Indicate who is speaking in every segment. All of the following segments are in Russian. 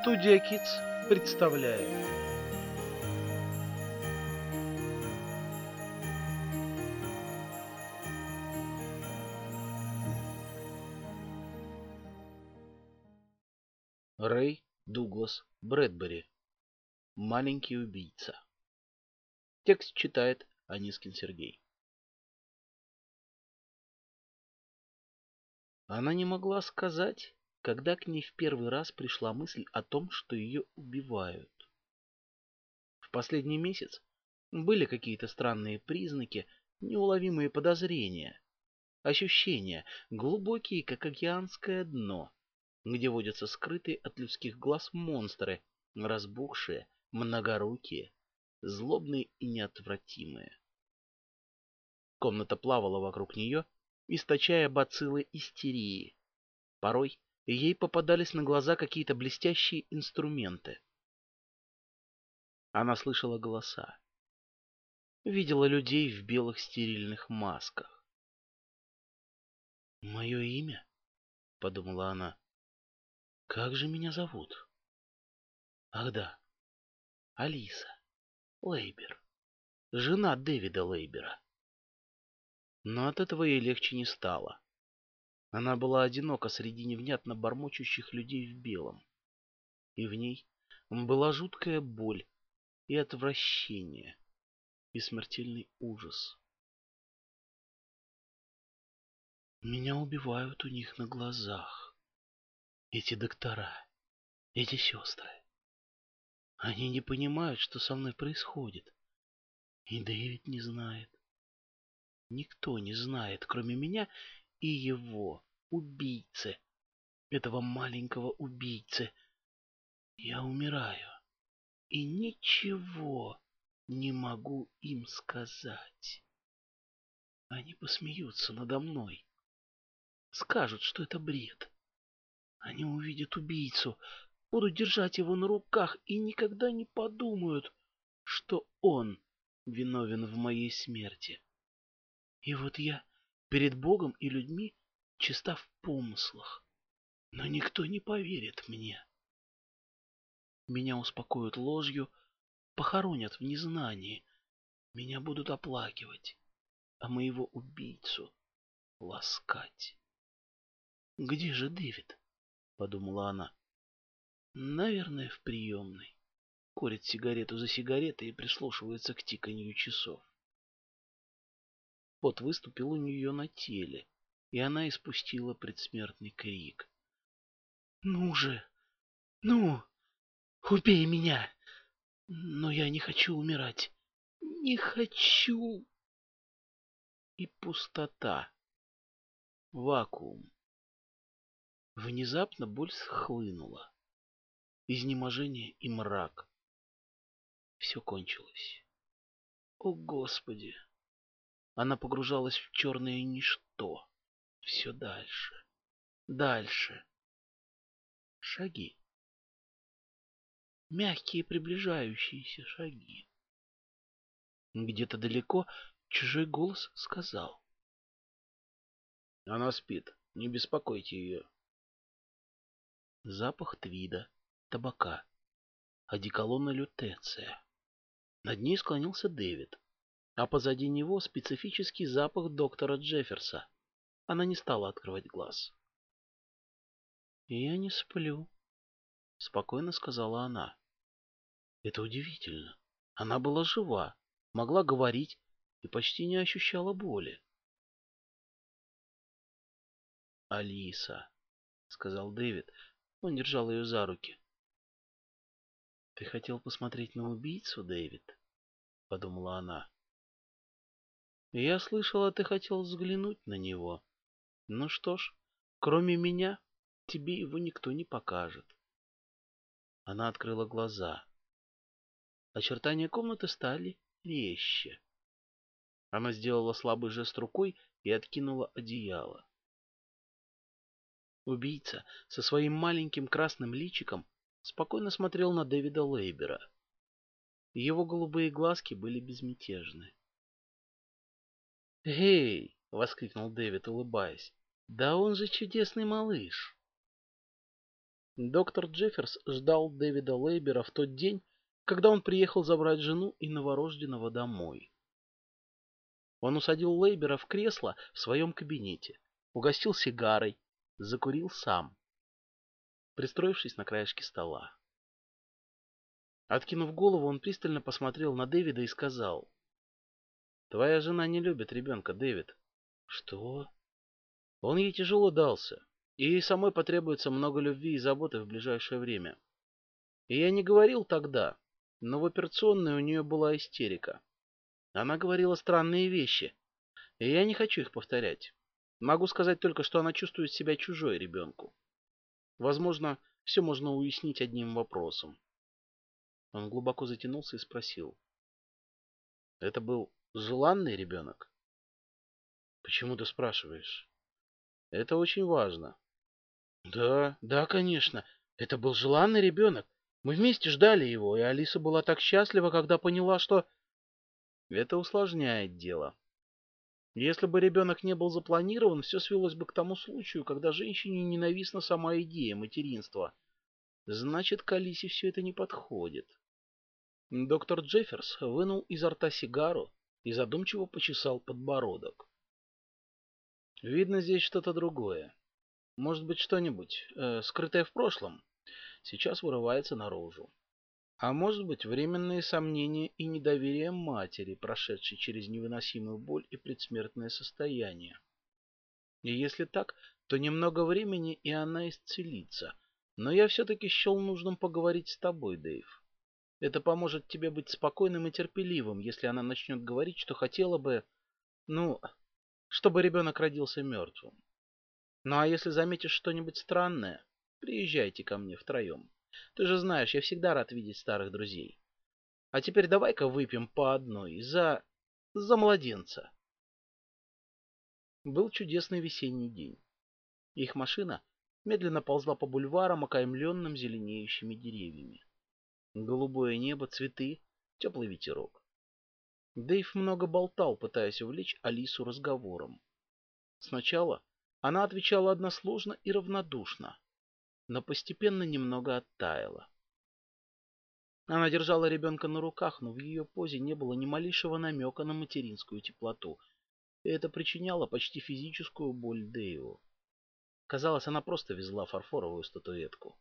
Speaker 1: Студия Китс представляет. Рэй Дуглас Брэдбери. Маленький убийца. Текст читает Анискин Сергей. Она не могла сказать, когда к ней в первый раз пришла мысль о том, что ее убивают. В последний месяц были какие-то странные признаки, неуловимые подозрения, ощущения, глубокие, как океанское дно, где водятся скрытые от людских глаз монстры, разбухшие, многорукие, злобные и неотвратимые. Комната плавала вокруг нее, источая бациллы истерии. Порой ей попадались на глаза какие-то блестящие инструменты. Она слышала голоса. Видела людей в белых стерильных масках. «Мое имя?» — подумала она. «Как же меня зовут?» «Ах да, Алиса Лейбер, жена Дэвида Лейбера». Но от этого ей легче не стало. Она была одинока среди невнятно бормочущих людей в белом. И в ней была жуткая боль и отвращение, и смертельный ужас. Меня убивают у них на глазах. Эти доктора, эти сестры. Они не понимают, что со мной происходит. И Дэвид не знает. Никто не знает, кроме меня и его, убийцы, этого маленького убийцы. Я умираю и ничего не могу им сказать. Они посмеются надо мной, скажут, что это бред. Они увидят убийцу, будут держать его на руках и никогда не подумают, что он виновен в моей смерти. И вот я перед Богом и людьми чиста в помыслах, но никто не поверит мне. Меня успокоят ложью, похоронят в незнании, меня будут оплакивать, а моего убийцу ласкать. «Где же Дэвид?» — подумала она. «Наверное, в приемной. Курит сигарету за сигаретой и прислушивается к тиканью часов. Пот выступил у нее на теле, и она испустила предсмертный крик. «Ну же! Ну! Убей меня! Но я не хочу умирать! Не хочу!» И пустота. Вакуум. Внезапно боль схлынула. Изнеможение и мрак. Все кончилось. О, Господи! Она погружалась в черное ничто. Все дальше, дальше. Шаги. Мягкие приближающиеся шаги. Где-то далеко чужой голос сказал. Она спит, не беспокойте ее. Запах твида, табака, одеколона лютеция. Над ней склонился Дэвид а позади него специфический запах доктора Джефферса. Она не стала открывать глаз. «Я не сплю», — спокойно сказала она. Это удивительно. Она была жива, могла говорить и почти не ощущала боли. «Алиса», — сказал Дэвид. Он держал ее за руки. «Ты хотел посмотреть на убийцу, Дэвид?» — подумала она. Я слышала, ты хотел взглянуть на него. Ну что ж, кроме меня, тебе его никто не покажет. Она открыла глаза. Очертания комнаты стали резче. Она сделала слабый жест рукой и откинула одеяло. Убийца со своим маленьким красным личиком спокойно смотрел на Дэвида Лейбера. Его голубые глазки были безмятежны. «Эй!» — воскликнул Дэвид, улыбаясь. «Да он же чудесный малыш!» Доктор Джефферс ждал Дэвида Лейбера в тот день, когда он приехал забрать жену и новорожденного домой. Он усадил Лейбера в кресло в своем кабинете, угостил сигарой, закурил сам, пристроившись на краешке стола. Откинув голову, он пристально посмотрел на Дэвида и сказал. «Твоя жена не любит ребенка, Дэвид». «Что?» «Он ей тяжело дался, и ей самой потребуется много любви и заботы в ближайшее время. И я не говорил тогда, но в операционной у нее была истерика. Она говорила странные вещи, и я не хочу их повторять. Могу сказать только, что она чувствует себя чужой ребенку. Возможно, все можно уяснить одним вопросом. Он глубоко затянулся и спросил. Это был желанный ребенок? Почему ты спрашиваешь? Это очень важно. Да, да, конечно. Это был желанный ребенок. Мы вместе ждали его, и Алиса была так счастлива, когда поняла, что... Это усложняет дело. Если бы ребенок не был запланирован, все свелось бы к тому случаю, когда женщине ненавистна сама идея материнства. Значит, к Алисе все это не подходит. Доктор Джефферс вынул изо рта сигару и задумчиво почесал подбородок. Видно здесь что-то другое. Может быть, что-нибудь, э, скрытое в прошлом, сейчас вырывается наружу. А может быть, временные сомнения и недоверие матери, прошедшей через невыносимую боль и предсмертное состояние. И если так, то немного времени, и она исцелится. Но я все-таки счел нужным поговорить с тобой, Дэйв. Это поможет тебе быть спокойным и терпеливым, если она начнет говорить, что хотела бы, ну, чтобы ребенок родился мертвым. Ну а если заметишь что-нибудь странное, приезжайте ко мне втроем. Ты же знаешь, я всегда рад видеть старых друзей. А теперь давай-ка выпьем по одной за... за младенца. Был чудесный весенний день. Их машина медленно ползла по бульварам, окаймленным зеленеющими деревьями. Голубое небо, цветы, теплый ветерок. Дэйв много болтал, пытаясь увлечь Алису разговором. Сначала она отвечала односложно и равнодушно, но постепенно немного оттаяла. Она держала ребенка на руках, но в ее позе не было ни малейшего намека на материнскую теплоту, и это причиняло почти физическую боль Дэйву. Казалось, она просто везла фарфоровую статуэтку.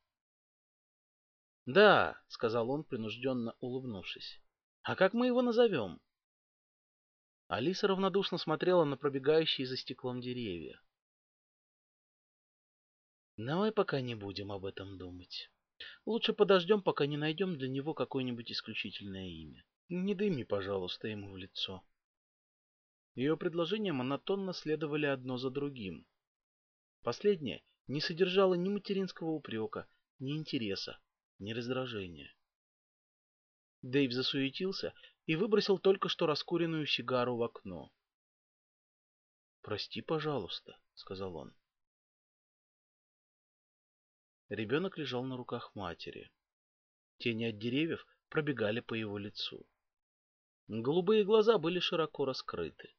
Speaker 1: «Да», — сказал он, принужденно улыбнувшись. «А как мы его назовем?» Алиса равнодушно смотрела на пробегающие за стеклом деревья. «Давай пока не будем об этом думать. Лучше подождем, пока не найдем для него какое-нибудь исключительное имя. Не дыми, пожалуйста, ему в лицо». Ее предложения монотонно следовали одно за другим. Последнее не содержало ни материнского упрека, ни интереса ни раздражения. Дэйв засуетился и выбросил только что раскуренную сигару в окно. «Прости, пожалуйста», — сказал он. Ребенок лежал на руках матери. Тени от деревьев пробегали по его лицу. Голубые глаза были широко раскрыты.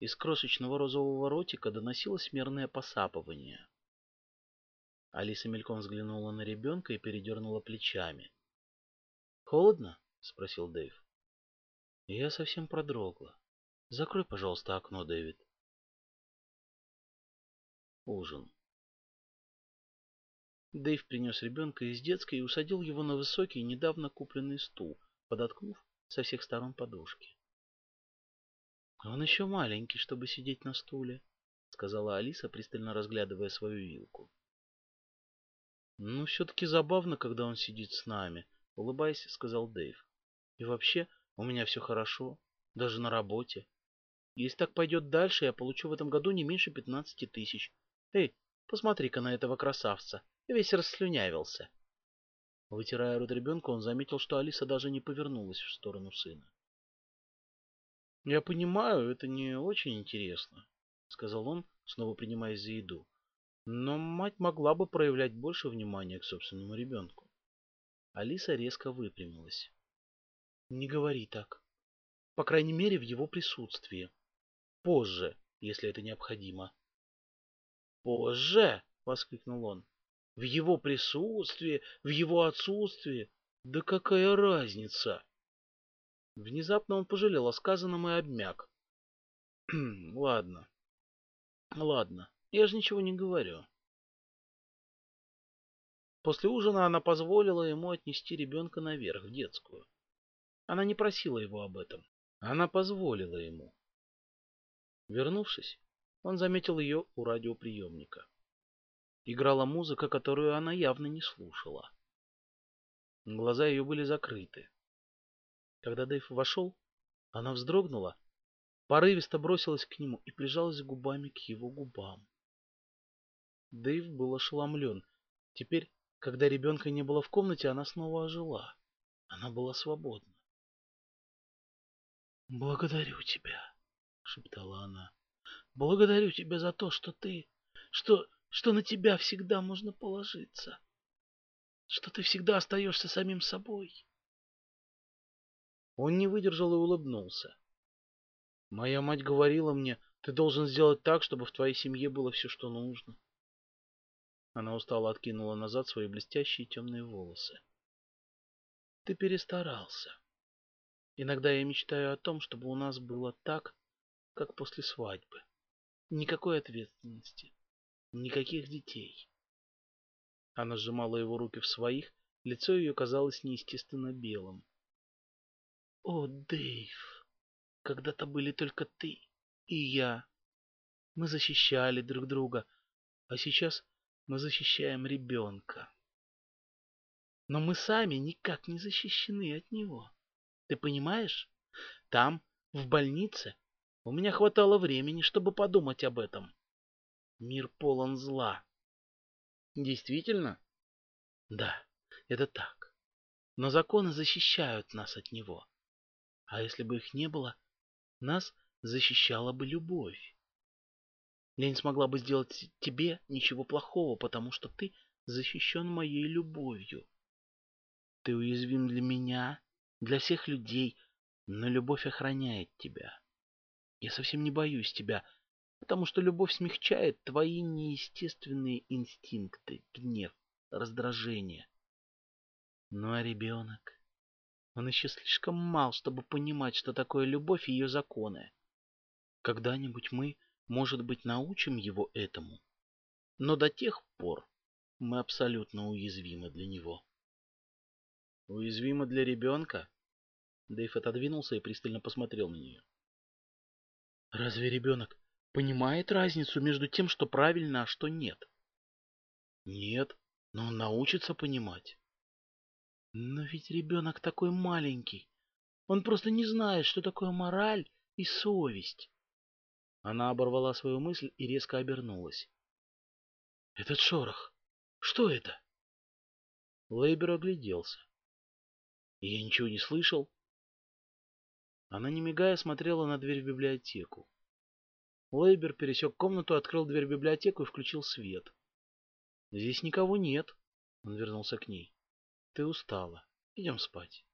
Speaker 1: Из крошечного розового ротика доносилось мерное посапывание. Алиса мельком взглянула на ребенка и передернула плечами. «Холодно?» — спросил Дэйв. «Я совсем продрогла. Закрой, пожалуйста, окно, Дэвид». Ужин. Дэйв принес ребенка из детской и усадил его на высокий, недавно купленный стул, подоткнув со всех сторон подушки. «Он еще маленький, чтобы сидеть на стуле», — сказала Алиса, пристально разглядывая свою вилку. «Ну, все-таки забавно, когда он сидит с нами», — улыбаясь, сказал Дэйв. «И вообще, у меня все хорошо, даже на работе. Если так пойдет дальше, я получу в этом году не меньше пятнадцати тысяч. Эй, посмотри-ка на этого красавца, весь расслюнявился». Вытирая рот ребенка, он заметил, что Алиса даже не повернулась в сторону сына. «Я понимаю, это не очень интересно», — сказал он, снова принимаясь за еду. Но мать могла бы проявлять больше внимания к собственному ребенку. Алиса резко выпрямилась. Не говори так. По крайней мере, в его присутствии. Позже, если это необходимо. Позже! — воскликнул он. В его присутствии, в его отсутствии. Да какая разница? Внезапно он пожалел о сказанном и обмяк. Ладно. Ладно, я же ничего не говорю. После ужина она позволила ему отнести ребенка наверх, в детскую. Она не просила его об этом. Она позволила ему. Вернувшись, он заметил ее у радиоприемника. Играла музыка, которую она явно не слушала. Глаза ее были закрыты. Когда Дэйв вошел, она вздрогнула, порывисто бросилась к нему и прижалась губами к его губам. Дэйв был ошеломлен. Теперь, когда ребенка не было в комнате, она снова ожила. Она была свободна. «Благодарю тебя», — шептала она. «Благодарю тебя за то, что ты... что... что на тебя всегда можно положиться. Что ты всегда остаешься самим собой». Он не выдержал и улыбнулся. Моя мать говорила мне, ты должен сделать так, чтобы в твоей семье было все, что нужно. Она устало откинула назад свои блестящие темные волосы. Ты перестарался. Иногда я мечтаю о том, чтобы у нас было так, как после свадьбы. Никакой ответственности, никаких детей. Она сжимала его руки в своих, лицо ее казалось неестественно белым. О, Дэйв, когда-то были только ты и я. Мы защищали друг друга, а сейчас мы защищаем ребенка. Но мы сами никак не защищены от него. Ты понимаешь? Там, в больнице, у меня хватало времени, чтобы подумать об этом. Мир полон зла. Действительно? Да, это так. Но законы защищают нас от него. А если бы их не было, нас защищала бы любовь. Я не смогла бы сделать тебе ничего плохого, потому что ты защищен моей любовью. Ты уязвим для меня, для всех людей, но любовь охраняет тебя. Я совсем не боюсь тебя, потому что любовь смягчает твои неестественные инстинкты, гнев, раздражение. Ну а ребенок? Он еще слишком мал, чтобы понимать, что такое любовь и ее законы. Когда-нибудь мы, может быть, научим его этому. Но до тех пор мы абсолютно уязвимы для него. Уязвимы для ребенка? Дэйв отодвинулся и пристально посмотрел на нее. Разве ребенок понимает разницу между тем, что правильно, а что нет? Нет, но он научится понимать. Но ведь ребенок такой маленький. Он просто не знает, что такое мораль и совесть. Она оборвала свою мысль и резко обернулась. Этот шорох. Что это? Лейбер огляделся. Я ничего не слышал. Она, не мигая, смотрела на дверь в библиотеку. Лейбер пересек комнату, открыл дверь в библиотеку и включил свет. Здесь никого нет. Он вернулся к ней. Ты устала. Идем спать.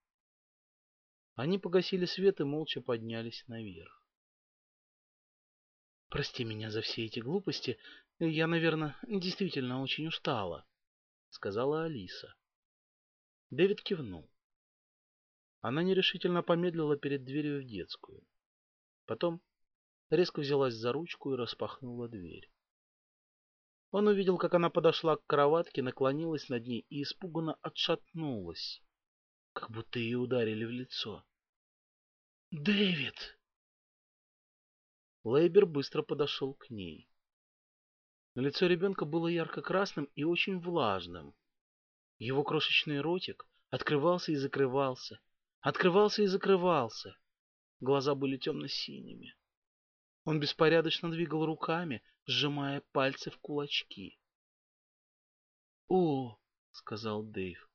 Speaker 1: Они погасили свет и молча поднялись наверх. Прости меня за все эти глупости. Я, наверное, действительно очень устала, сказала Алиса. Дэвид кивнул. Она нерешительно помедлила перед дверью в детскую. Потом резко взялась за ручку и распахнула дверь. Он увидел, как она подошла к кроватке, наклонилась над ней и испуганно отшатнулась, как будто ее ударили в лицо. «Дэвид!» Лейбер быстро подошел к ней. Лицо ребенка было ярко-красным и очень влажным. Его крошечный ротик открывался и закрывался, открывался и закрывался. Глаза были темно-синими. Он беспорядочно двигал руками, сжимая пальцы в кулачки. «О!» — сказал Дэйв.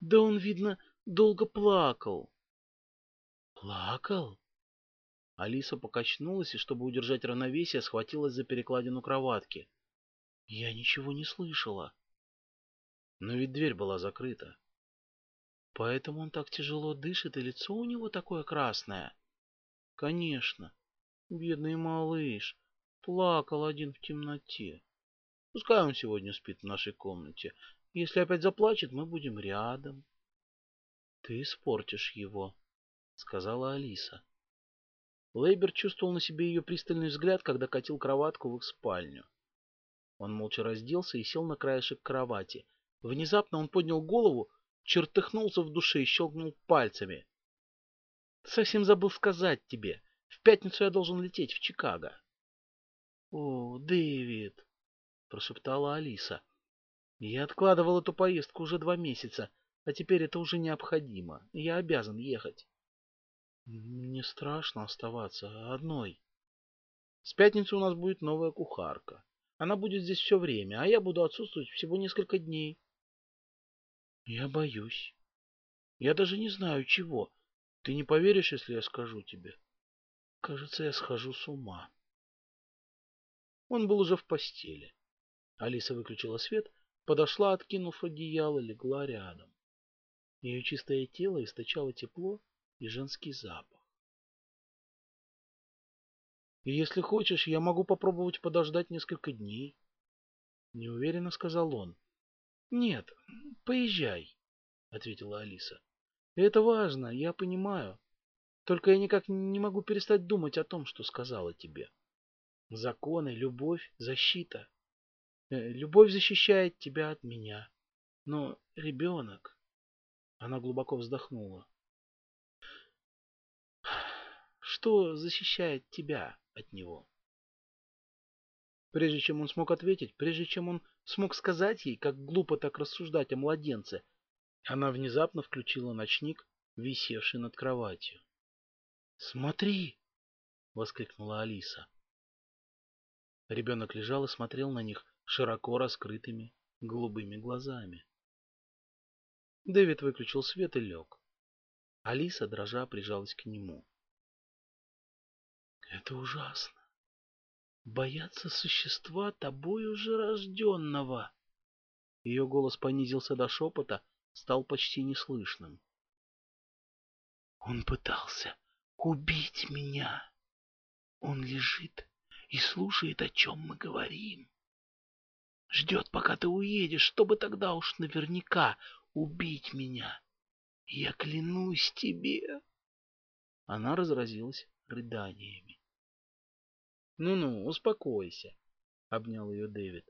Speaker 1: «Да он, видно, долго плакал». «Плакал?» Алиса покачнулась и, чтобы удержать равновесие, схватилась за перекладину кроватки. «Я ничего не слышала». Но ведь дверь была закрыта. Поэтому он так тяжело дышит, и лицо у него такое красное. Конечно, бедный малыш, плакал один в темноте. Пускай он сегодня спит в нашей комнате. Если опять заплачет, мы будем рядом. Ты испортишь его, сказала Алиса. Лейбер чувствовал на себе ее пристальный взгляд, когда катил кроватку в их спальню. Он молча разделся и сел на краешек кровати. Внезапно он поднял голову, чертыхнулся в душе и щелкнул пальцами. Совсем забыл сказать тебе. В пятницу я должен лететь в Чикаго. — О, Дэвид, — прошептала Алиса. — Я откладывал эту поездку уже два месяца, а теперь это уже необходимо. Я обязан ехать. Мне страшно оставаться одной. С пятницы у нас будет новая кухарка. Она будет здесь все время, а я буду отсутствовать всего несколько дней. Я боюсь. Я даже не знаю чего. Ты не поверишь, если я скажу тебе. Кажется, я схожу с ума. Он был уже в постели. Алиса выключила свет, подошла, откинув одеяло, легла рядом. Ее чистое тело источало тепло и женский запах. И если хочешь, я могу попробовать подождать несколько дней. Неуверенно сказал он. Нет, поезжай, ответила Алиса. Это важно, я понимаю. Только я никак не могу перестать думать о том, что сказала тебе. Законы, любовь, защита. Э, любовь защищает тебя от меня. Но ребенок... Она глубоко вздохнула. Что защищает тебя от него? Прежде чем он смог ответить, прежде чем он смог сказать ей, как глупо так рассуждать о младенце, она внезапно включила ночник, висевший над кроватью. «Смотри!» — воскликнула Алиса. Ребенок лежал и смотрел на них широко раскрытыми голубыми глазами. Дэвид выключил свет и лег. Алиса, дрожа, прижалась к нему. Это ужасно. Бояться существа тобой уже рожденного. Ее голос понизился до шепота, стал почти неслышным. Он пытался убить меня. Он лежит и слушает, о чем мы говорим. Ждет, пока ты уедешь, чтобы тогда уж наверняка убить меня. Я клянусь тебе. Она разразилась рыданиями. «Ну-ну, успокойся», — обнял ее Дэвид.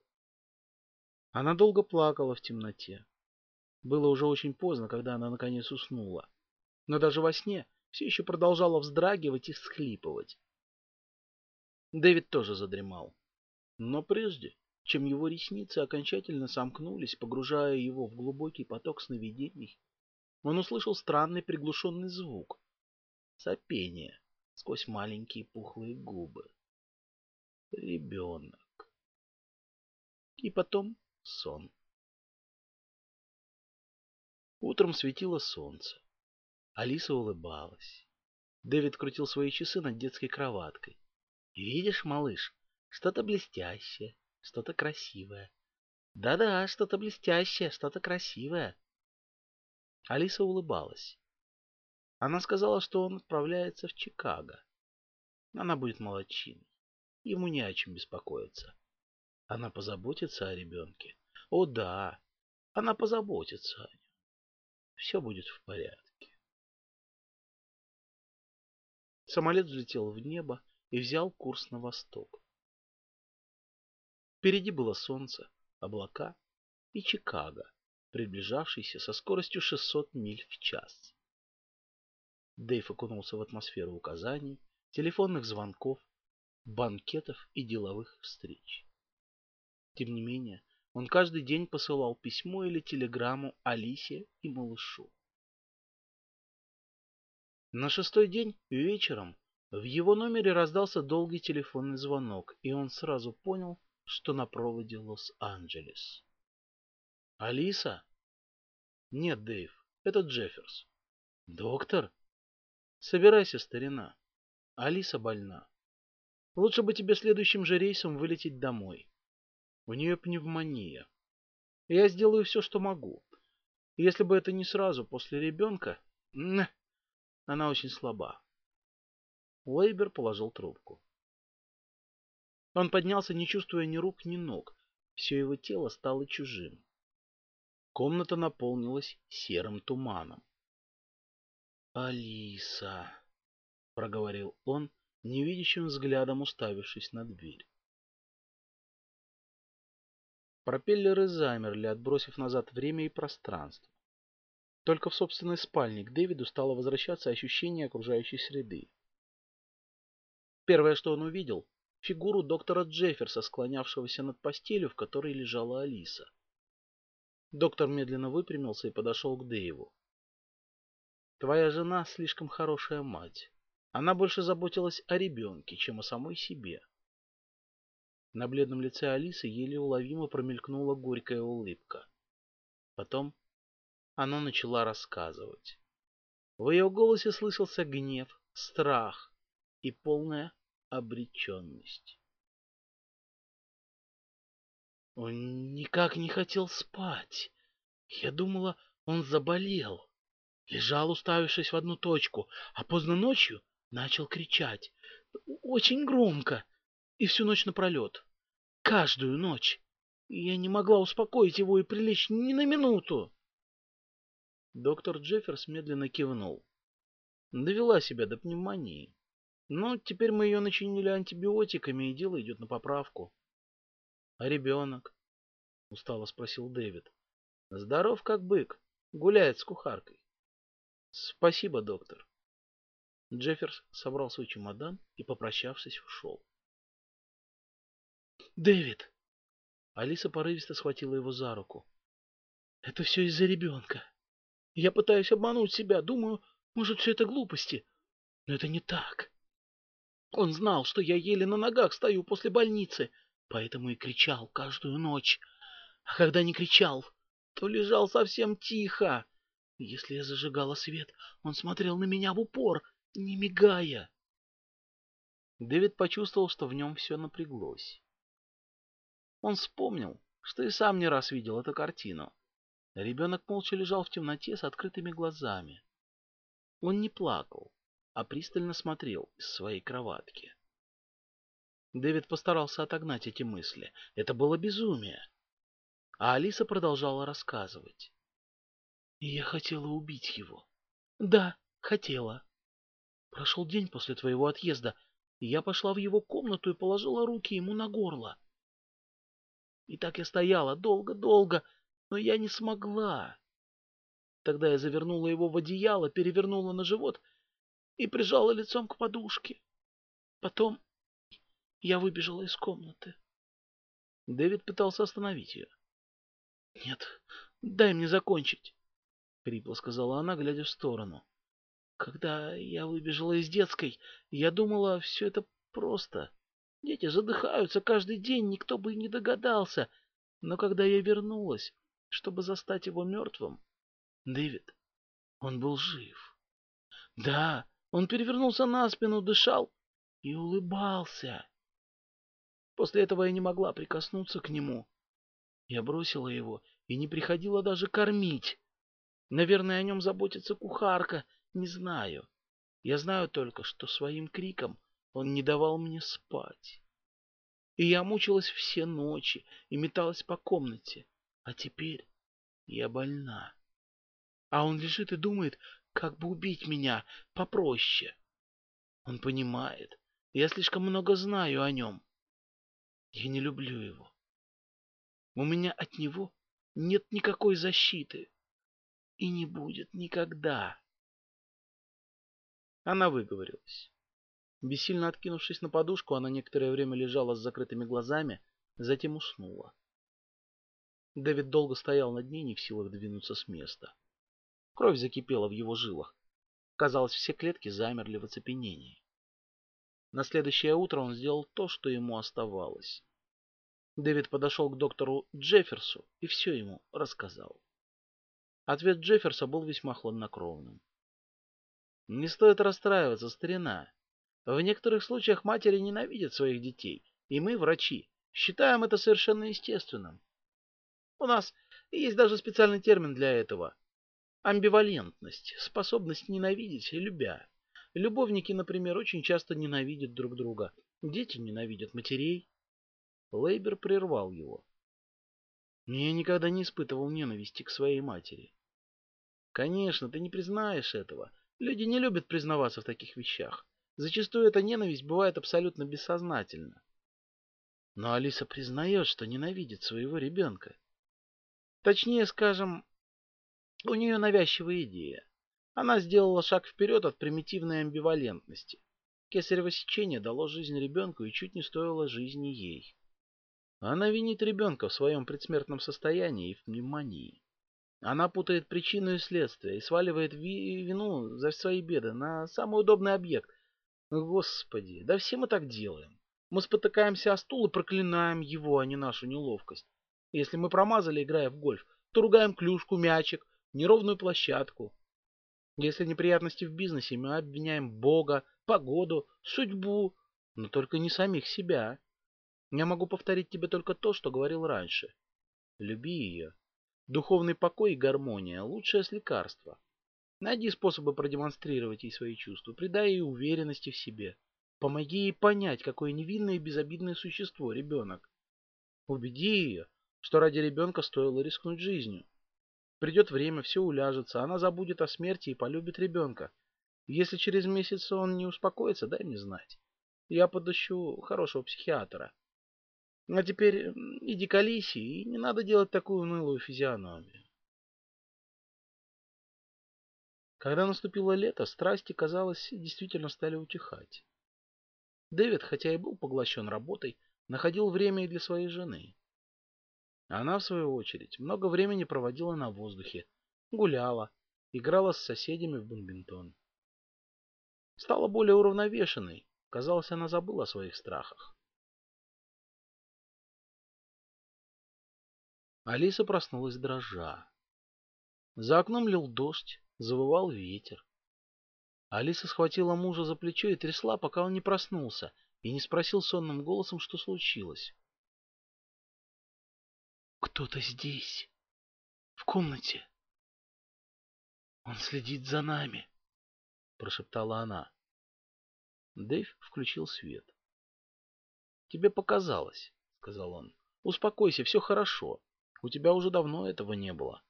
Speaker 1: Она долго плакала в темноте. Было уже очень поздно, когда она наконец уснула. Но даже во сне все еще продолжала вздрагивать и всхлипывать. Дэвид тоже задремал. Но прежде, чем его ресницы окончательно сомкнулись, погружая его в глубокий поток сновидений, он услышал странный приглушенный звук — сопение сквозь маленькие пухлые губы. Ребенок. И потом сон. Утром светило солнце. Алиса улыбалась. Дэвид крутил свои часы над детской кроваткой. «Видишь, малыш, что-то блестящее, что-то красивое. Да-да, что-то блестящее, что-то красивое». Алиса улыбалась. Она сказала, что он отправляется в Чикаго. Она будет молодчиной. Ему не о чем беспокоиться. Она позаботится о ребенке. О да, она позаботится о нем. Все будет в порядке. Самолет взлетел в небо и взял курс на восток. Впереди было солнце, облака и Чикаго, приближавшийся со скоростью 600 миль в час. Дэйв окунулся в атмосферу указаний, телефонных звонков, банкетов и деловых встреч. Тем не менее, он каждый день посылал письмо или телеграмму Алисе и малышу. На шестой день вечером в его номере раздался долгий телефонный звонок, и он сразу понял, что на проводе Лос-Анджелес. «Алиса?» «Нет, Дэйв, это Джефферс». «Доктор?» «Собирайся, старина. Алиса больна. Лучше бы тебе следующим же рейсом вылететь домой. У нее пневмония. Я сделаю все, что могу. Если бы это не сразу после ребенка, она очень слаба. Уэйбер положил трубку. Он поднялся, не чувствуя ни рук, ни ног. Все его тело стало чужим. Комната наполнилась серым туманом. «Алиса!» — проговорил он, невидящим взглядом уставившись на дверь. Пропеллеры замерли, отбросив назад время и пространство. Только в собственной спальне к Дэвиду стало возвращаться ощущение окружающей среды. Первое, что он увидел, фигуру доктора Джефферса, склонявшегося над постелью, в которой лежала Алиса. Доктор медленно выпрямился и подошел к Дэйву. «Твоя жена слишком хорошая мать. Она больше заботилась о ребенке, чем о самой себе». На бледном лице Алисы еле уловимо промелькнула горькая улыбка. Потом она начала рассказывать. В ее голосе слышался гнев, страх и полная обреченность. Он никак не хотел спать. Я думала, он заболел. Лежал, уставившись в одну точку, а поздно ночью начал кричать. Очень громко. И всю ночь напролет. Каждую ночь. Я не могла успокоить его и прилечь ни на минуту. Доктор Джефферс медленно кивнул. Довела себя до пневмонии. Но теперь мы ее начинили антибиотиками, и дело идет на поправку. — А ребенок? — устало спросил Дэвид. — Здоров как бык, гуляет с кухаркой. — Спасибо, доктор. Джефферс собрал свой чемодан и, попрощавшись, ушел. — Дэвид! Алиса порывисто схватила его за руку. — Это все из-за ребенка. Я пытаюсь обмануть себя, думаю, может, все это глупости. Но это не так. Он знал, что я еле на ногах стою после больницы, поэтому и кричал каждую ночь. А когда не кричал, то лежал совсем тихо. Если я зажигала свет, он смотрел на меня в упор, не мигая. Дэвид почувствовал, что в нем все напряглось. Он вспомнил, что и сам не раз видел эту картину. Ребенок молча лежал в темноте с открытыми глазами. Он не плакал, а пристально смотрел из своей кроватки. Дэвид постарался отогнать эти мысли. Это было безумие. А Алиса продолжала рассказывать. Я хотела убить его. Да, хотела. Прошел день после твоего отъезда, и я пошла в его комнату и положила руки ему на горло. И так я стояла долго-долго, но я не смогла. Тогда я завернула его в одеяло, перевернула на живот и прижала лицом к подушке. Потом я выбежала из комнаты. Дэвид пытался остановить ее. — Нет, дай мне закончить, — хрипло сказала она, глядя в сторону. Когда я выбежала из детской, я думала, все это просто. Дети задыхаются каждый день, никто бы и не догадался. Но когда я вернулась, чтобы застать его мертвым. Дэвид, он был жив. Да, он перевернулся на спину, дышал и улыбался. После этого я не могла прикоснуться к нему. Я бросила его и не приходила даже кормить. Наверное, о нем заботится кухарка, не знаю. Я знаю только, что своим криком он не давал мне спать. И я мучилась все ночи и металась по комнате. А теперь я больна. А он лежит и думает, как бы убить меня попроще. Он понимает, я слишком много знаю о нем. Я не люблю его. У меня от него нет никакой защиты. И не будет никогда. Она выговорилась. Бессильно откинувшись на подушку, она некоторое время лежала с закрытыми глазами, затем уснула. Дэвид долго стоял над ней, не в силах двинуться с места. Кровь закипела в его жилах. Казалось, все клетки замерли в оцепенении. На следующее утро он сделал то, что ему оставалось. Дэвид подошел к доктору Джефферсу и все ему рассказал. Ответ Джефферса был весьма хладнокровным. Не стоит расстраиваться, старина. В некоторых случаях матери ненавидят своих детей, и мы, врачи, считаем это совершенно естественным. У нас есть даже специальный термин для этого. Амбивалентность, способность ненавидеть, любя. Любовники, например, очень часто ненавидят друг друга. Дети ненавидят матерей. Лейбер прервал его. Я никогда не испытывал ненависти к своей матери. Конечно, ты не признаешь этого. Люди не любят признаваться в таких вещах. Зачастую эта ненависть бывает абсолютно бессознательна. Но Алиса признает, что ненавидит своего ребенка. Точнее, скажем, у нее навязчивая идея. Она сделала шаг вперед от примитивной амбивалентности. Кесарево сечение дало жизнь ребенку и чуть не стоило жизни ей. Она винит ребенка в своем предсмертном состоянии и в пневмонии. Она путает причину и следствие и сваливает вину за свои беды на самый удобный объект. Господи, да все мы так делаем. Мы спотыкаемся о стул и проклинаем его, а не нашу неловкость. Если мы промазали, играя в гольф, то ругаем клюшку, мячик, неровную площадку. Если неприятности в бизнесе, мы обвиняем Бога, погоду, судьбу, но только не самих себя. Я могу повторить тебе только то, что говорил раньше. Люби ее. Духовный покой и гармония – лучшее с лекарства. Найди способы продемонстрировать ей свои чувства, придай ей уверенности в себе. Помоги ей понять, какое невинное и безобидное существо ребенок. Убеди ее, что ради ребенка стоило рискнуть жизнью. Придет время, все уляжется, она забудет о смерти и полюбит ребенка. Если через месяц он не успокоится, дай мне знать. Я подыщу хорошего психиатра. А теперь иди к Алисе, и не надо делать такую унылую физиономию. Когда наступило лето, страсти, казалось, действительно стали утихать. Дэвид, хотя и был поглощен работой, находил время и для своей жены. Она, в свою очередь, много времени проводила на воздухе, гуляла, играла с соседями в бадминтон. Стала более уравновешенной, казалось, она забыла о своих страхах. Алиса проснулась дрожа. За окном лил дождь, завывал ветер. Алиса схватила мужа за плечо и трясла, пока он не проснулся и не спросил сонным голосом, что случилось. Кто-то здесь, в комнате. Он следит за нами, прошептала она. Дэйв включил свет. Тебе показалось, сказал он. Успокойся, все хорошо. У тебя уже давно этого не было.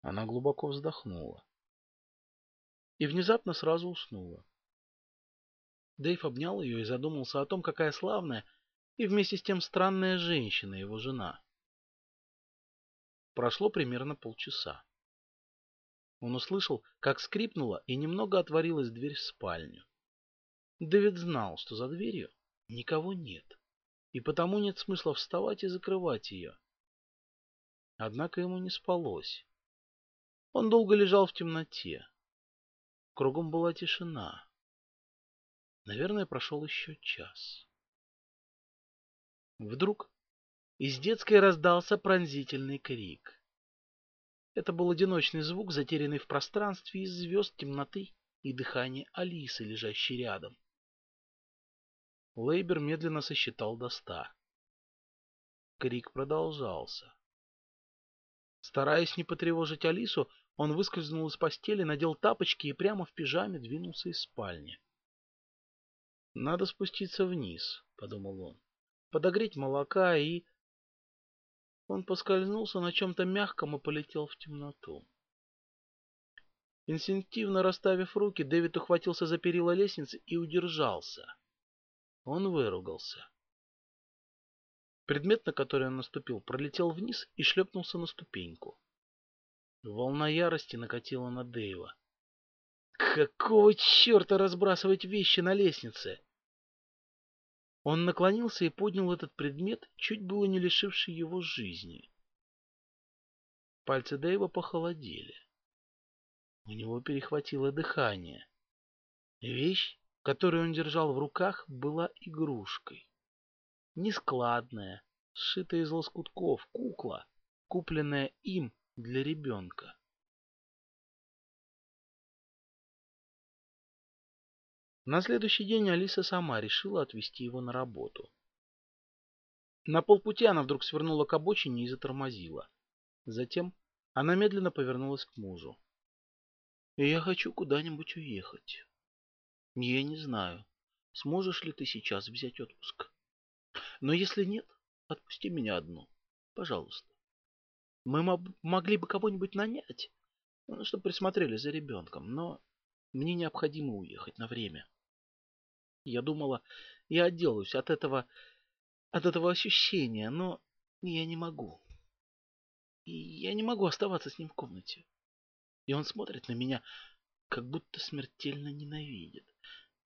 Speaker 1: Она глубоко вздохнула. И внезапно сразу уснула. Дэйв обнял ее и задумался о том, какая славная и вместе с тем странная женщина, его жена. Прошло примерно полчаса. Он услышал, как скрипнула и немного отворилась дверь в спальню. Дэвид знал, что за дверью никого нет, и потому нет смысла вставать и закрывать ее. Однако ему не спалось. Он долго лежал в темноте. Кругом была тишина. Наверное, прошел еще час. Вдруг из детской раздался пронзительный крик. Это был одиночный звук, затерянный в пространстве из звезд, темноты и дыхания Алисы, лежащей рядом. Лейбер медленно сосчитал до ста. Крик продолжался. Стараясь не потревожить Алису, он выскользнул из постели, надел тапочки и прямо в пижаме двинулся из спальни. «Надо спуститься вниз», — подумал он подогреть молока и... Он поскользнулся на чем-то мягком и полетел в темноту. Инстинктивно расставив руки, Дэвид ухватился за перила лестницы и удержался. Он выругался. Предмет, на который он наступил, пролетел вниз и шлепнулся на ступеньку. Волна ярости накатила на Дэйва. Какого черта разбрасывать вещи на лестнице? Он наклонился и поднял этот предмет, чуть было не лишивший его жизни. Пальцы Дэйва похолодели. У него перехватило дыхание. Вещь, которую он держал в руках, была игрушкой. Нескладная, сшитая из лоскутков, кукла, купленная им для ребенка. На следующий день Алиса сама решила отвезти его на работу. На полпути она вдруг свернула к обочине и затормозила. Затем она медленно повернулась к мужу. «Я хочу куда-нибудь уехать. Я не знаю, сможешь ли ты сейчас взять отпуск. Но если нет, отпусти меня одну. Пожалуйста. Мы могли бы кого-нибудь нанять, ну, чтобы присмотрели за ребенком, но мне необходимо уехать на время. Я думала, я отделаюсь от этого, от этого ощущения, но я не могу. И я не могу оставаться с ним в комнате. И он смотрит на меня, как будто смертельно ненавидит.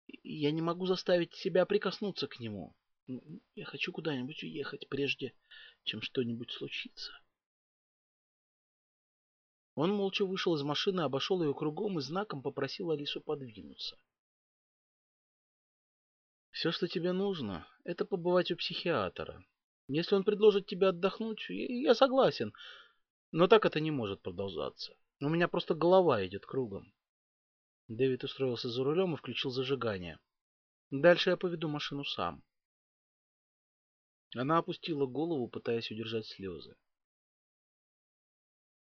Speaker 1: И я не могу заставить себя прикоснуться к нему. Я хочу куда-нибудь уехать, прежде чем что-нибудь случится. Он молча вышел из машины, обошел ее кругом и знаком попросил Алису подвинуться. Все, что тебе нужно, это побывать у психиатра. Если он предложит тебе отдохнуть, я согласен. Но так это не может продолжаться. У меня просто голова идет кругом. Дэвид устроился за рулем и включил зажигание. Дальше я поведу машину сам. Она опустила голову, пытаясь удержать слезы.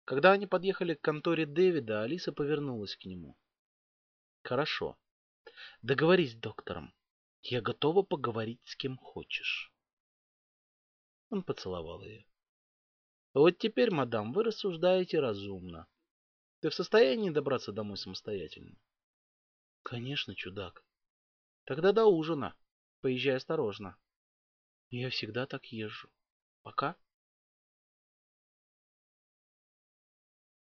Speaker 1: Когда они подъехали к конторе Дэвида, Алиса повернулась к нему. «Хорошо. Договорись с доктором. Я готова поговорить с кем хочешь. Он поцеловал ее. Вот теперь, мадам, вы рассуждаете разумно. Ты в состоянии добраться домой самостоятельно? Конечно, чудак. Тогда до ужина. Поезжай осторожно. Я всегда так езжу. Пока.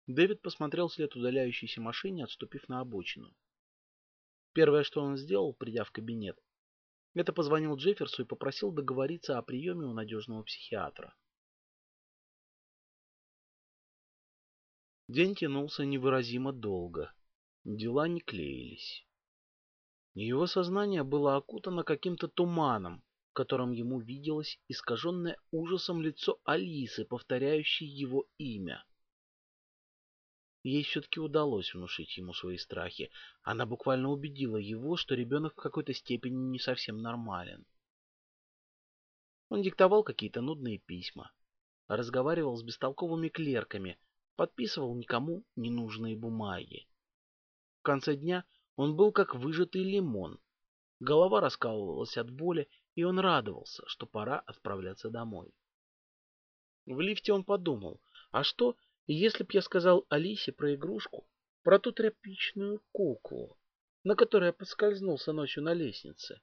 Speaker 1: Дэвид посмотрел вслед удаляющейся машине, отступив на обочину. Первое, что он сделал, придя в кабинет, это позвонил Джефферсу и попросил договориться о приеме у надежного психиатра. День тянулся невыразимо долго. Дела не клеились. Его сознание было окутано каким-то туманом, котором ему виделось искаженное ужасом лицо Алисы, повторяющей его имя. Ей все-таки удалось внушить ему свои страхи. Она буквально убедила его, что ребенок в какой-то степени не совсем нормален. Он диктовал какие-то нудные письма, разговаривал с бестолковыми клерками, подписывал никому ненужные бумаги. В конце дня он был как выжатый лимон. Голова раскалывалась от боли, и он радовался, что пора отправляться домой. В лифте он подумал, а что, если б я сказал Алисе про игрушку, про ту тряпичную куклу, на которой я поскользнулся ночью на лестнице?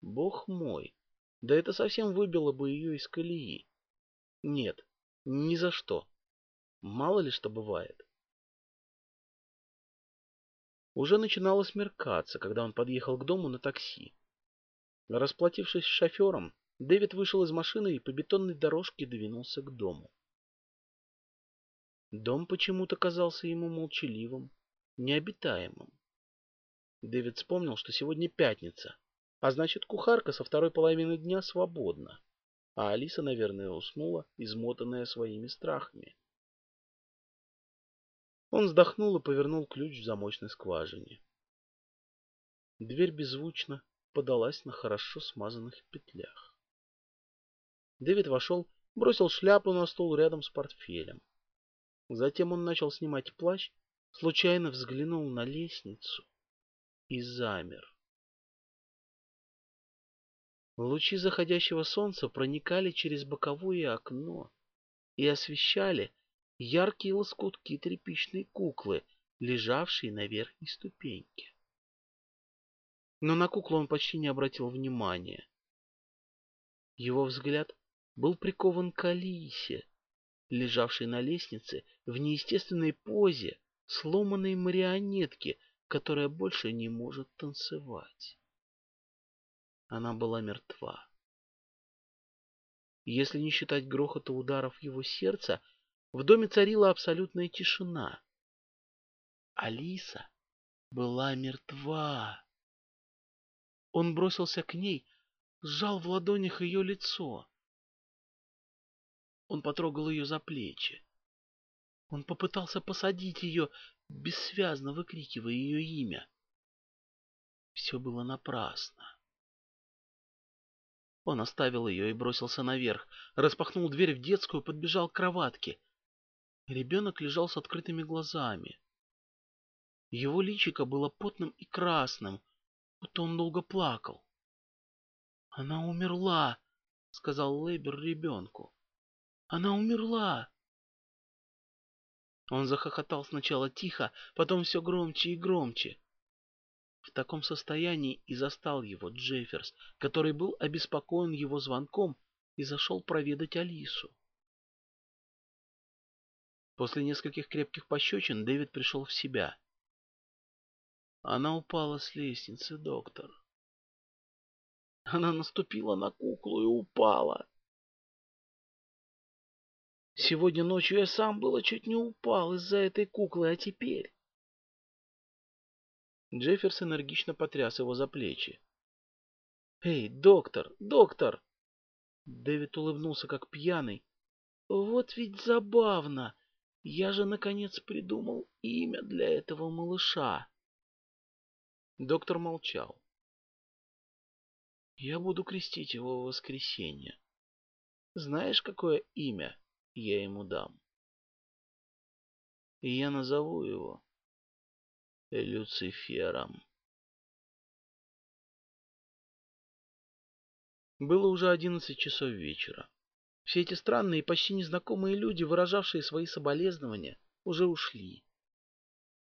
Speaker 1: Бог мой, да это совсем выбило бы ее из колеи. Нет, ни за что. Мало ли что бывает. Уже начинало смеркаться, когда он подъехал к дому на такси. Расплатившись с шофером, Дэвид вышел из машины и по бетонной дорожке двинулся к дому. Дом почему-то казался ему молчаливым, необитаемым. Дэвид вспомнил, что сегодня пятница, а значит кухарка со второй половины дня свободна, а Алиса, наверное, уснула, измотанная своими страхами. Он вздохнул и повернул ключ в замочной скважине. Дверь беззвучно подалась на хорошо смазанных петлях. Дэвид вошел, бросил шляпу на стол рядом с портфелем. Затем он начал снимать плащ, случайно взглянул на лестницу и замер. Лучи заходящего солнца проникали через боковое окно и освещали яркие лоскутки тряпичной куклы, лежавшей на верхней ступеньке. Но на куклу он почти не обратил внимания. Его взгляд был прикован к Алисе, лежавшей на лестнице в неестественной позе сломанной марионетки, которая больше не может танцевать. Она была мертва. Если не считать грохота ударов его сердца, в доме царила абсолютная тишина. Алиса была мертва. Он бросился к ней, сжал в ладонях ее лицо. Он потрогал ее за плечи. Он попытался посадить ее, бессвязно выкрикивая ее имя. Все было напрасно. Он оставил ее и бросился наверх, распахнул дверь в детскую, подбежал к кроватке. Ребенок лежал с открытыми глазами. Его личико было потным и красным, будто он долго плакал. — Она умерла, — сказал Лейбер ребенку. Она умерла!» Он захохотал сначала тихо, потом все громче и громче. В таком состоянии и застал его Джефферс, который был обеспокоен его звонком и зашел проведать Алису. После нескольких крепких пощечин Дэвид пришел в себя. Она упала с лестницы, доктор. Она наступила на куклу и упала. Сегодня ночью я сам было чуть не упал из-за этой куклы, а теперь... Джефферс энергично потряс его за плечи. «Эй, доктор, доктор!» Дэвид улыбнулся, как пьяный. «Вот ведь забавно! Я же, наконец, придумал имя для этого малыша!» Доктор молчал. «Я буду крестить его в воскресенье. Знаешь, какое имя я ему дам. И я назову его Люцифером. Было уже одиннадцать часов вечера. Все эти странные почти незнакомые люди, выражавшие свои соболезнования, уже ушли.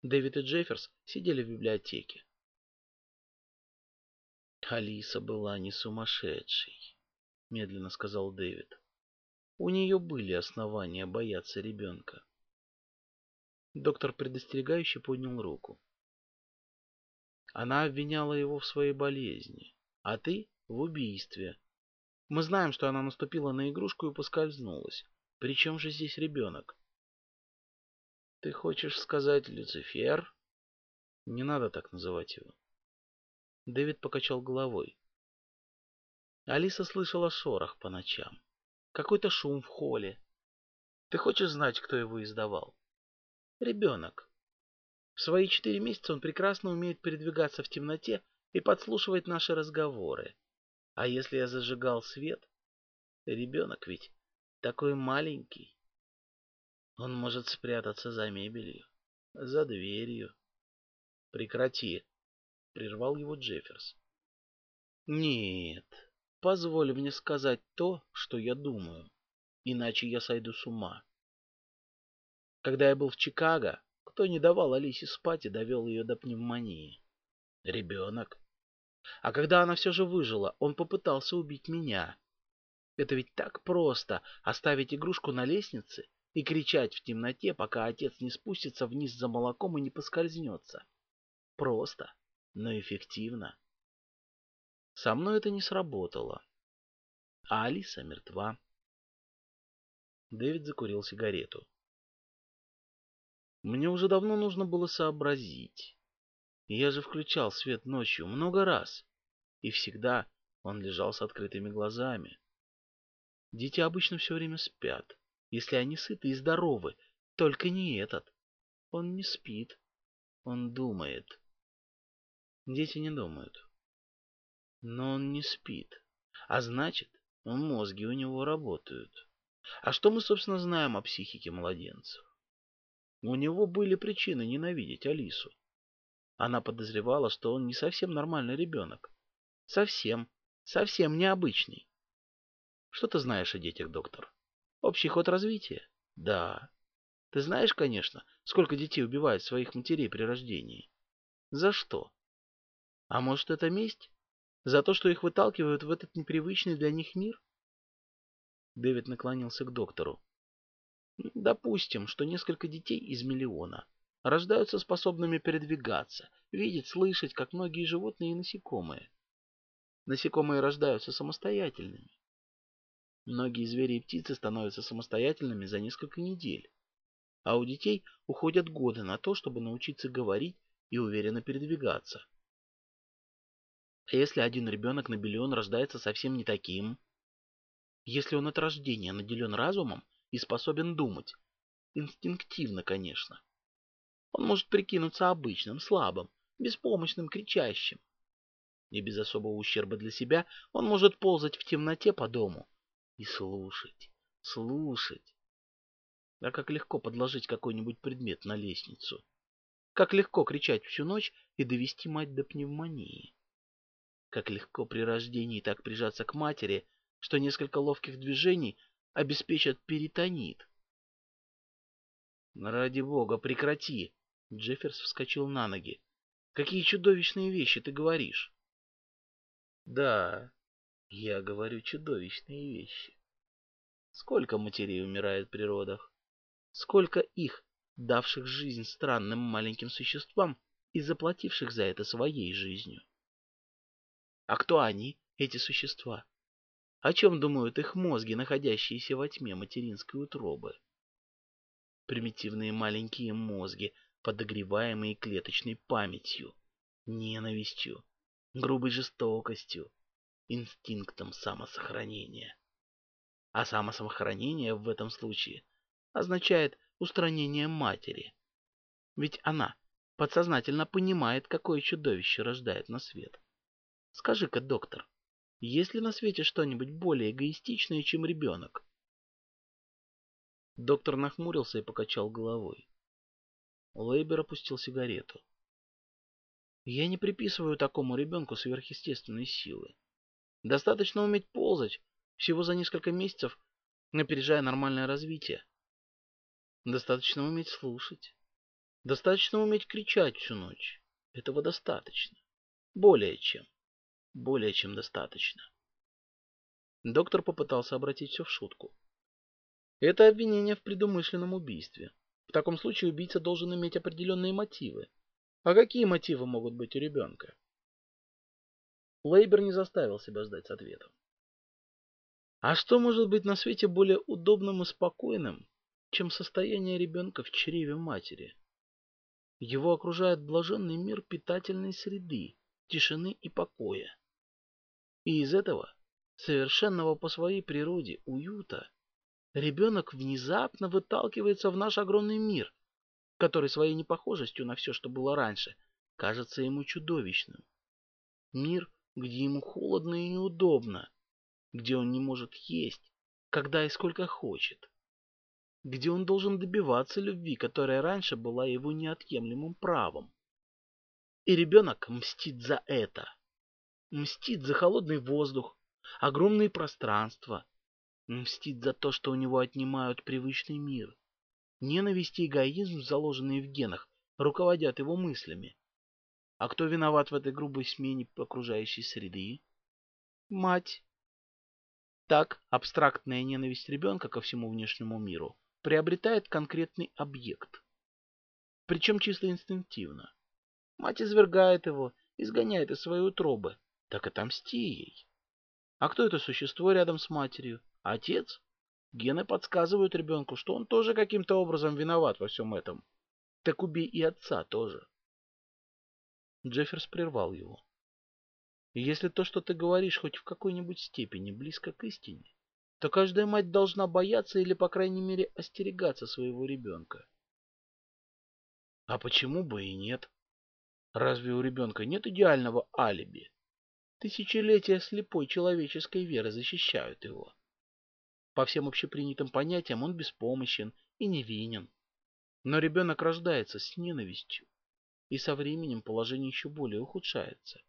Speaker 1: Дэвид и Джефферс сидели в библиотеке. Алиса была не сумасшедшей, медленно сказал Дэвид. У нее были основания бояться ребенка. Доктор предостерегающе поднял руку. Она обвиняла его в своей болезни, а ты в убийстве. Мы знаем, что она наступила на игрушку и поскользнулась. Причем же здесь ребенок? Ты хочешь сказать Люцифер? Не надо так называть его. Дэвид покачал головой. Алиса слышала шорох по ночам. Какой-то шум в холле. Ты хочешь знать, кто его издавал? Ребенок. В свои четыре месяца он прекрасно умеет передвигаться в темноте и подслушивать наши разговоры. А если я зажигал свет? Ребенок ведь такой маленький. Он может спрятаться за мебелью, за дверью. Прекрати, прервал его Джефферс. Нет, Позволь мне сказать то, что я думаю, иначе я сойду с ума. Когда я был в Чикаго, кто не давал Алисе спать и довел ее до пневмонии? Ребенок. А когда она все же выжила, он попытался убить меня. Это ведь так просто — оставить игрушку на лестнице и кричать в темноте, пока отец не спустится вниз за молоком и не поскользнется. Просто, но эффективно. Со мной это не сработало. А Алиса мертва. Дэвид закурил сигарету. Мне уже давно нужно было сообразить. Я же включал свет ночью много раз. И всегда он лежал с открытыми глазами. Дети обычно все время спят, если они сыты и здоровы. Только не этот. Он не спит. Он думает. Дети не думают. Но он не спит. А значит, мозги у него работают. А что мы, собственно, знаем о психике младенцев? У него были причины ненавидеть Алису. Она подозревала, что он не совсем нормальный ребенок. Совсем, совсем необычный. Что ты знаешь о детях, доктор? Общий ход развития? Да. Ты знаешь, конечно, сколько детей убивают своих матерей при рождении? За что? А может, это месть? За то, что их выталкивают в этот непривычный для них мир? Дэвид наклонился к доктору. Допустим, что несколько детей из миллиона рождаются способными передвигаться, видеть, слышать, как многие животные и насекомые. Насекомые рождаются самостоятельными. Многие звери и птицы становятся самостоятельными за несколько недель. А у детей уходят годы на то, чтобы научиться говорить и уверенно передвигаться. А если один ребенок на миллион рождается совсем не таким? Если он от рождения наделен разумом и способен думать, инстинктивно, конечно, он может прикинуться обычным, слабым, беспомощным, кричащим. И без особого ущерба для себя он может ползать в темноте по дому и слушать, слушать. А как легко подложить какой-нибудь предмет на лестницу. Как легко кричать всю ночь и довести мать до пневмонии. Как легко при рождении так прижаться к матери, что несколько ловких движений обеспечат перитонит. Ради бога, прекрати! Джефферс вскочил на ноги. Какие чудовищные вещи ты говоришь? Да, я говорю чудовищные вещи. Сколько матерей умирает при родах? Сколько их, давших жизнь странным маленьким существам и заплативших за это своей жизнью? А кто они, эти существа? О чем думают их мозги, находящиеся во тьме материнской утробы? Примитивные маленькие мозги, подогреваемые клеточной памятью, ненавистью, грубой жестокостью, инстинктом самосохранения. А самосохранение в этом случае означает устранение матери. Ведь она подсознательно понимает, какое чудовище рождает на свет. Скажи-ка, доктор, есть ли на свете что-нибудь более эгоистичное, чем ребенок? Доктор нахмурился и покачал головой. Лейбер опустил сигарету. Я не приписываю такому ребенку сверхъестественной силы. Достаточно уметь ползать, всего за несколько месяцев, опережая нормальное развитие. Достаточно уметь слушать. Достаточно уметь кричать всю ночь. Этого достаточно. Более чем. Более чем достаточно. Доктор попытался обратить все в шутку. Это обвинение в предумышленном убийстве. В таком случае убийца должен иметь определенные мотивы. А какие мотивы могут быть у ребенка? Лейбер не заставил себя ждать с ответом. А что может быть на свете более удобным и спокойным, чем состояние ребенка в чреве матери? Его окружает блаженный мир питательной среды, тишины и покоя. И из этого, совершенного по своей природе уюта, ребенок внезапно выталкивается в наш огромный мир, который своей непохожестью на все, что было раньше, кажется ему чудовищным. Мир, где ему холодно и неудобно, где он не может есть, когда и сколько хочет, где он должен добиваться любви, которая раньше была его неотъемлемым правом. И ребенок мстит за это мстит за холодный воздух, огромные пространства, мстит за то, что у него отнимают привычный мир. Ненависть и эгоизм, заложенные в генах, руководят его мыслями. А кто виноват в этой грубой смене окружающей среды? Мать. Так, абстрактная ненависть ребенка ко всему внешнему миру приобретает конкретный объект. Причем чисто инстинктивно. Мать извергает его, изгоняет из своей утробы, так отомсти ей. А кто это существо рядом с матерью? Отец? Гены подсказывают ребенку, что он тоже каким-то образом виноват во всем этом. Так убей и отца тоже. Джефферс прервал его. Если то, что ты говоришь, хоть в какой-нибудь степени близко к истине, то каждая мать должна бояться или, по крайней мере, остерегаться своего ребенка. А почему бы и нет? Разве у ребенка нет идеального алиби? Тысячелетия слепой человеческой веры защищают его. По всем общепринятым понятиям он беспомощен и невинен. Но ребенок рождается с ненавистью, и со временем положение еще более ухудшается.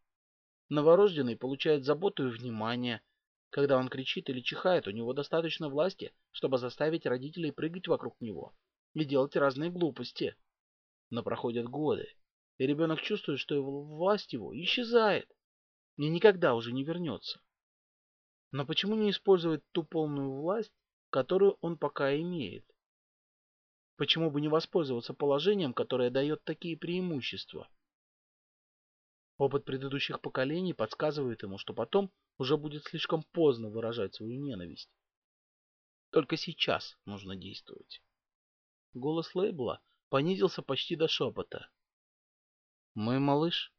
Speaker 1: Новорожденный получает заботу и внимание. Когда он кричит или чихает, у него достаточно власти, чтобы заставить родителей прыгать вокруг него и делать разные глупости. Но проходят годы, и ребенок чувствует, что его власть его исчезает и никогда уже не вернется. Но почему не использовать ту полную власть, которую он пока имеет? Почему бы не воспользоваться положением, которое дает такие преимущества? Опыт предыдущих поколений подсказывает ему, что потом уже будет слишком поздно выражать свою ненависть. Только сейчас нужно действовать. Голос Лейбла понизился почти до шепота. «Мой малыш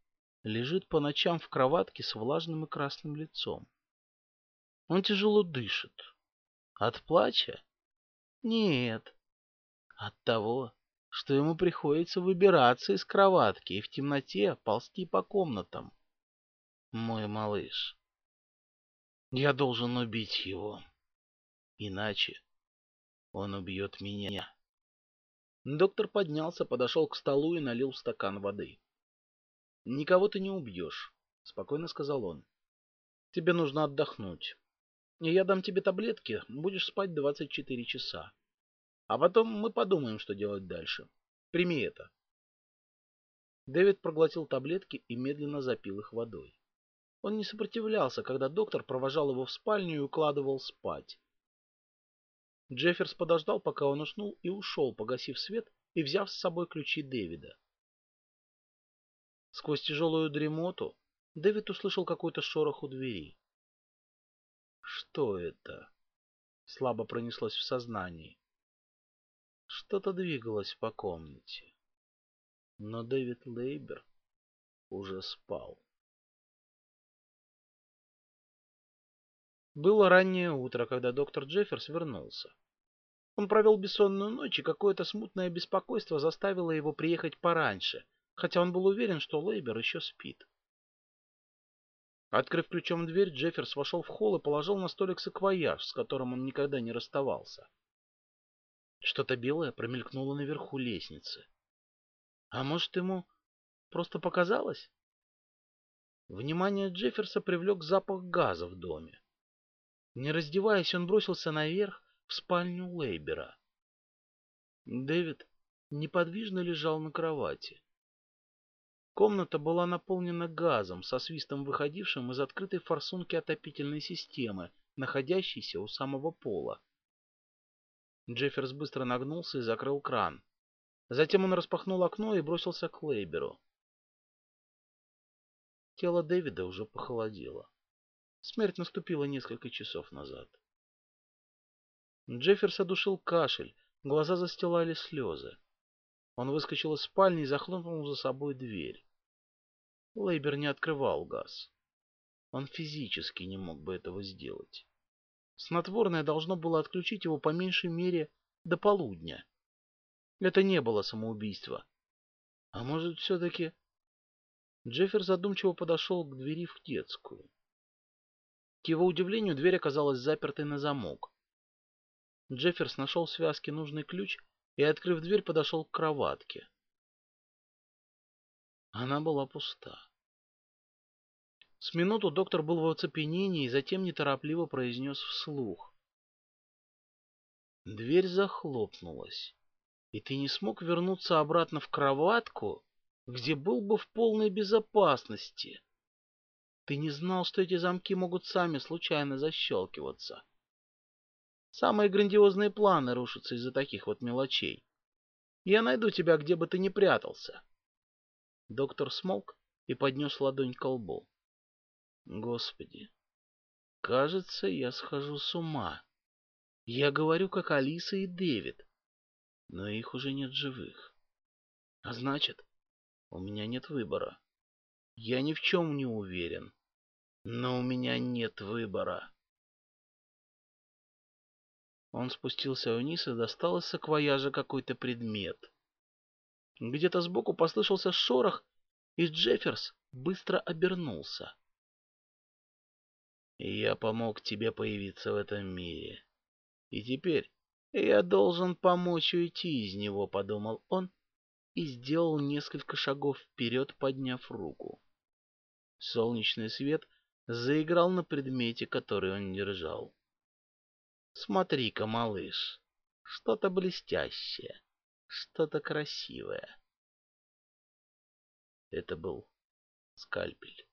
Speaker 1: лежит по ночам в кроватке с влажным и красным лицом. Он тяжело дышит. От плача? Нет. От того, что ему приходится выбираться из кроватки и в темноте ползти по комнатам. Мой малыш. Я должен убить его. Иначе он убьет меня. Доктор поднялся, подошел к столу и налил стакан воды. «Никого ты не убьешь», — спокойно сказал он. «Тебе нужно отдохнуть. я дам тебе таблетки, будешь спать 24 часа. А потом мы подумаем, что делать дальше. Прими это. Дэвид проглотил таблетки и медленно запил их водой. Он не сопротивлялся, когда доктор провожал его в спальню и укладывал спать. Джефферс подождал, пока он уснул, и ушел, погасив свет и взяв с собой ключи Дэвида. Сквозь тяжелую дремоту Дэвид услышал какой-то шорох у двери. Что это? Слабо пронеслось в сознании. Что-то двигалось по комнате. Но Дэвид Лейбер уже спал. Было раннее утро, когда доктор Джефферс вернулся. Он провел бессонную ночь, и какое-то смутное беспокойство заставило его приехать пораньше, хотя он был уверен, что Лейбер еще спит. Открыв ключом дверь, Джефферс вошел в холл и положил на столик саквояж, с которым он никогда не расставался. Что-то белое промелькнуло наверху лестницы. А может, ему просто показалось? Внимание Джефферса привлек запах газа в доме. Не раздеваясь, он бросился наверх в спальню Лейбера. Дэвид неподвижно лежал на кровати. Комната была наполнена газом, со свистом выходившим из открытой форсунки отопительной системы, находящейся у самого пола. Джефферс быстро нагнулся и закрыл кран. Затем он распахнул окно и бросился к Лейберу. Тело Дэвида уже похолодело. Смерть наступила несколько часов назад. Джефферс одушил кашель, глаза застилали слезы. Он выскочил из спальни и захлопнул за собой дверь. Лейбер не открывал газ. Он физически не мог бы этого сделать. Снотворное должно было отключить его по меньшей мере до полудня. Это не было самоубийство. А может, все-таки... Джеффер задумчиво подошел к двери в детскую. К его удивлению, дверь оказалась запертой на замок. Джефферс нашел в связке нужный ключ и, открыв дверь, подошел к кроватке. Она была пуста. С минуту доктор был в оцепенении и затем неторопливо произнес вслух. Дверь захлопнулась, и ты не смог вернуться обратно в кроватку, где был бы в полной безопасности. Ты не знал, что эти замки могут сами случайно защелкиваться. Самые грандиозные планы рушатся из-за таких вот мелочей. Я найду тебя, где бы ты ни прятался. Доктор смолк и поднес ладонь к лбу. Господи, кажется, я схожу с ума. Я говорю, как Алиса и Дэвид, но их уже нет живых. А значит, у меня нет выбора. Я ни в чем не уверен, но у меня нет выбора. Он спустился вниз и достал из саквояжа какой-то предмет. Где-то сбоку послышался шорох, и Джефферс быстро обернулся. Я помог тебе появиться в этом мире. И теперь я должен помочь уйти из него, подумал он и сделал несколько шагов вперед, подняв руку. Солнечный свет заиграл на предмете, который он держал. Смотри-ка, малыш, что-то блестящее, что-то красивое. Это был скальпель.